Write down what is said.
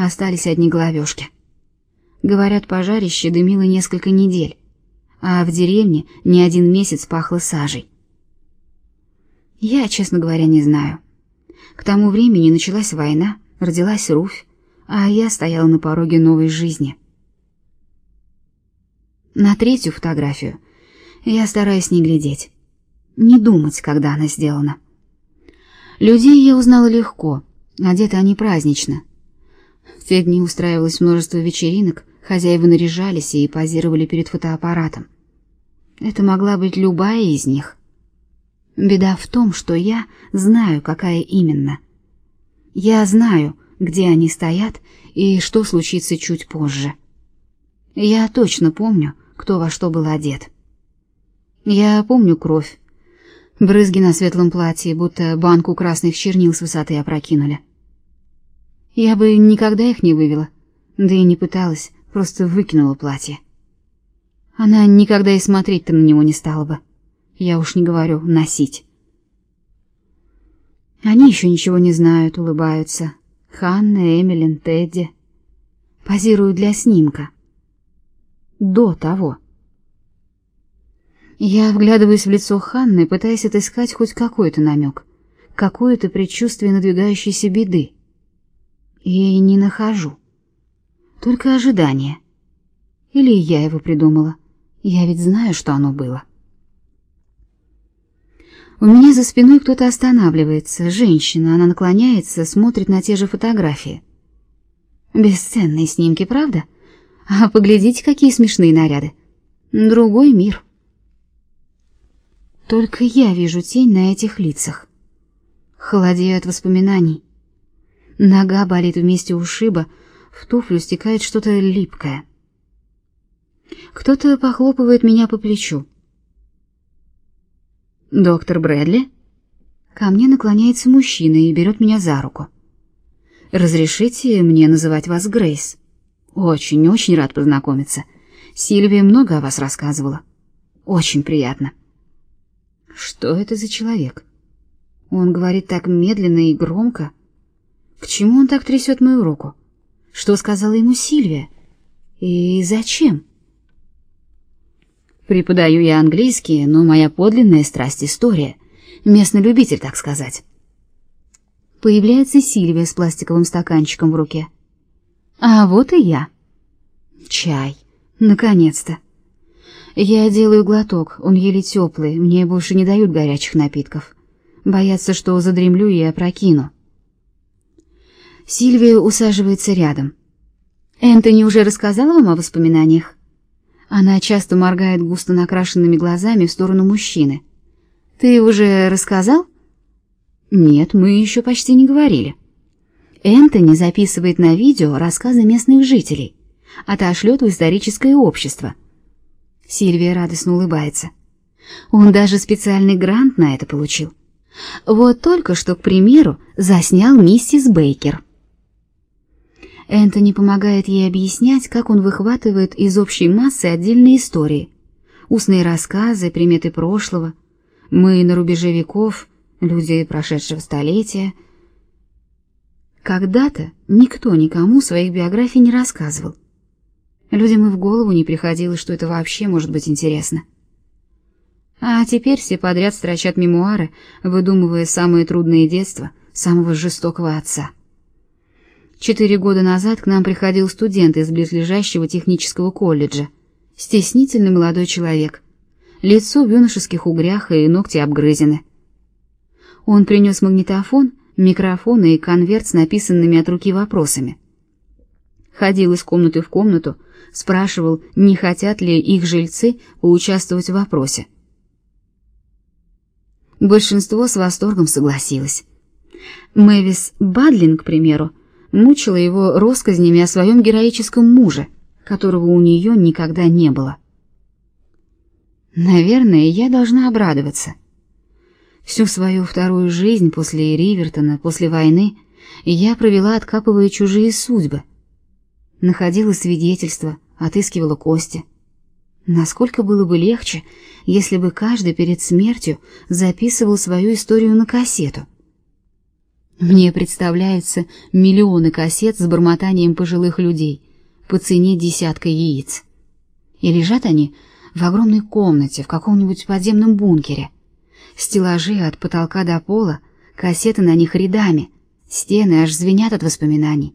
Остались одни головешки. Говорят, пожарище дымило несколько недель, а в деревне не один месяц пахло сажей. Я, честно говоря, не знаю. К тому времени началась война, родилась Руфь, а я стояла на пороге новой жизни. На третью фотографию я стараюсь не глядеть, не думать, когда она сделана. Людей я узнала легко, одеты они празднично. В те дни устраивалось множество вечеринок, хозяева наряжались и позировали перед фотоаппаратом. Это могла быть любая из них. Беда в том, что я знаю, какая именно. Я знаю, где они стоят и что случится чуть позже. Я точно помню, кто во что был одет. Я помню кровь, брызги на светлом платье, будто банку красных чернил с высоты опрокинули. Я бы никогда их не вывела, да и не пыталась, просто выкинула платье. Она никогда и смотреть-то на него не стала бы. Я уж не говорю носить. Они еще ничего не знают, улыбаются. Ханна, Эмилин, Тедди позируют для снимка. До того. Я вглядываюсь в лицо Ханны, пытаясь отыскать хоть какой-то намек, какое-то предчувствие надвигающейся беды. И не нахожу. Только ожидание. Или я его придумала. Я ведь знаю, что оно было. У меня за спиной кто-то останавливается. Женщина, она наклоняется, смотрит на те же фотографии. Бесценные снимки, правда? А поглядите, какие смешные наряды. Другой мир. Только я вижу тень на этих лицах. Холодею от воспоминаний. Нога болит вместе ушиба, в туфлю стекает что-то липкое. Кто-то похлопывает меня по плечу. Доктор Брэдли? Ко мне наклоняется мужчина и берет меня за руку. Разрешите мне называть вас Грейс? Очень-очень рад познакомиться. Сильвия много о вас рассказывала. Очень приятно. Что это за человек? Он говорит так медленно и громко. К чему он так трясет мою руку? Что сказала ему Сильвия? И зачем? Преподаю я английский, но моя подлинная страсть история. Местный любитель, так сказать. Появляется Сильвия с пластиковым стаканчиком в руке. А вот и я. Чай. Наконец-то. Я делаю глоток, он еле теплый, мне больше не дают горячих напитков. Боятся, что задремлю и опрокину. Сильвия усаживается рядом. Энтони уже рассказал вам о воспоминаниях? Она часто моргает густо накрашенными глазами в сторону мужчины. Ты уже рассказал? Нет, мы еще почти не говорили. Энтони записывает на видео рассказы местных жителей, отошлет в историческое общество. Сильвия радостно улыбается. Он даже специальный грант на это получил. Вот только что, к примеру, заснял миссис Бейкер. Энтони помогает ей объяснять, как он выхватывает из общей массы отдельные истории, устные рассказы, приметы прошлого. Мы на рубеже веков, люди прошедшего столетия. Когда-то никто никому своих биографий не рассказывал. Людям и в голову не приходило, что это вообще может быть интересно. А теперь все подряд строчат мемуары, выдумывая самые трудные детства самого жестокого отца. Четыре года назад к нам приходил студент из близлежащего технического колледжа. Стеснительный молодой человек. Лицо в юношеских угрях и ногти обгрызены. Он принес магнитофон, микрофон и конверт с написанными от руки вопросами. Ходил из комнаты в комнату, спрашивал, не хотят ли их жильцы поучаствовать в вопросе. Большинство с восторгом согласилось. Мэвис Бадлин, к примеру, мучила его россказнями о своем героическом муже, которого у нее никогда не было. Наверное, я должна обрадоваться. Всю свою вторую жизнь после Ривертона, после войны, я провела, откапывая чужие судьбы. Находила свидетельства, отыскивала кости. Насколько было бы легче, если бы каждый перед смертью записывал свою историю на кассету. Мне представляются миллионы кассет с бормотанием пожилых людей по цене десятка яиц. И лежат они в огромной комнате в каком-нибудь подземном бункере. Стеллажи от потолка до пола, кассеты на них рядами, стены аж звенят от воспоминаний.